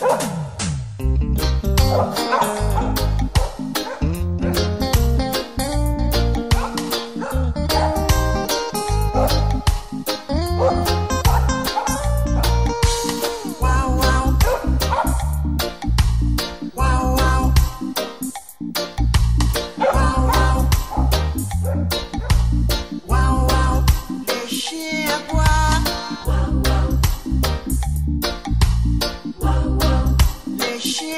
Oh!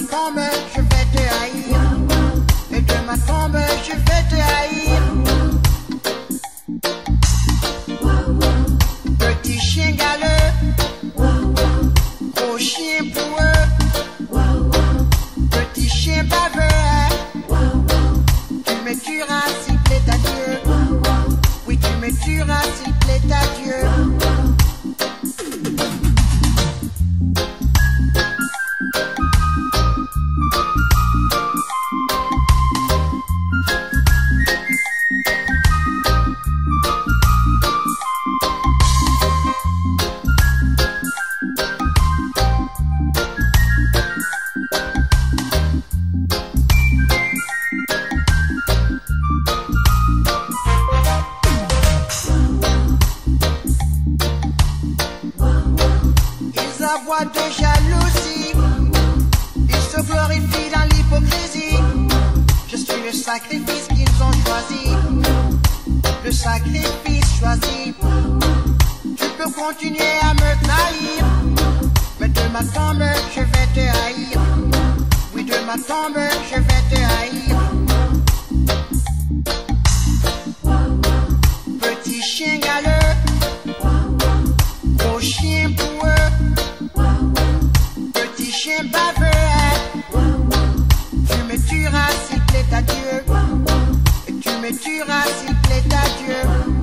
ma tombe, je vais te haïr. Et de ma tombe, je vais te haïr. Petit chien galeux, gros chien boueux, petit chien baveux, tu me tueras s'il plaît à Dieu. Oui, tu me tueras s'il plaît à Dieu. Ils aboient de jalousie. Ils se glorifient dans l'hypocrisie. Je suis le sacrifice qu'ils ont choisi. Le sacrifice choisi. Tu peux continuer à me trahir. Mais de ma tombe, je vais te haïr. Oui, de ma tombe, je vais. Tu me tueras s'il plaît à Dieu. Tu me tueras s'il plaît à Dieu.